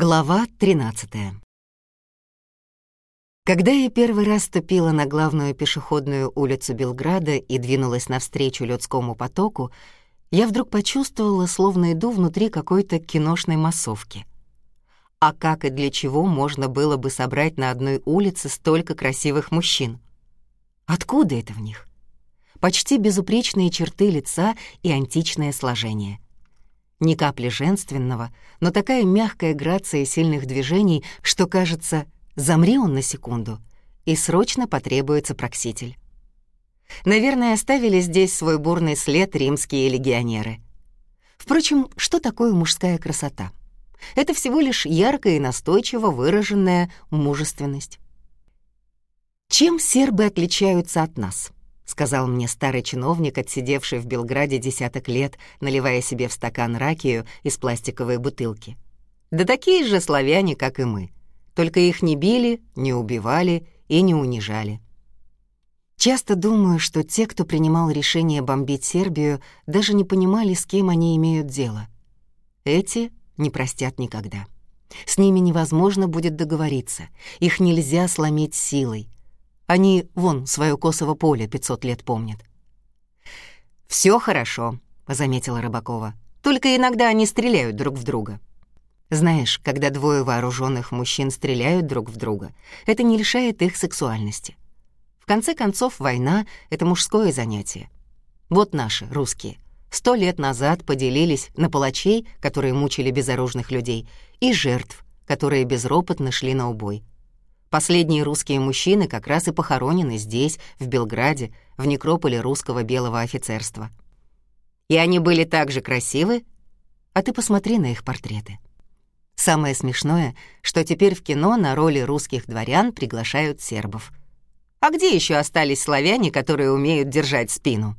Глава 13 Когда я первый раз ступила на главную пешеходную улицу Белграда и двинулась навстречу людскому потоку, я вдруг почувствовала, словно иду внутри какой-то киношной массовки. А как и для чего можно было бы собрать на одной улице столько красивых мужчин? Откуда это в них? Почти безупречные черты лица и античное сложение — ни капли женственного, но такая мягкая грация сильных движений, что, кажется, замри он на секунду, и срочно потребуется прокситель. Наверное, оставили здесь свой бурный след римские легионеры. Впрочем, что такое мужская красота? Это всего лишь яркая и настойчиво выраженная мужественность. Чем сербы отличаются от нас? Сказал мне старый чиновник, отсидевший в Белграде десяток лет, наливая себе в стакан ракию из пластиковой бутылки. Да такие же славяне, как и мы. Только их не били, не убивали и не унижали. Часто думаю, что те, кто принимал решение бомбить Сербию, даже не понимали, с кем они имеют дело. Эти не простят никогда. С ними невозможно будет договориться, их нельзя сломить силой, они, вон, свое косово поле 500 лет помнят. Все хорошо», — заметила Рыбакова. «Только иногда они стреляют друг в друга». Знаешь, когда двое вооруженных мужчин стреляют друг в друга, это не лишает их сексуальности. В конце концов, война — это мужское занятие. Вот наши, русские, сто лет назад поделились на палачей, которые мучили безоружных людей, и жертв, которые безропотно шли на убой. Последние русские мужчины как раз и похоронены здесь, в Белграде, в некрополе русского белого офицерства. И они были так же красивы? А ты посмотри на их портреты. Самое смешное, что теперь в кино на роли русских дворян приглашают сербов. А где еще остались славяне, которые умеют держать спину?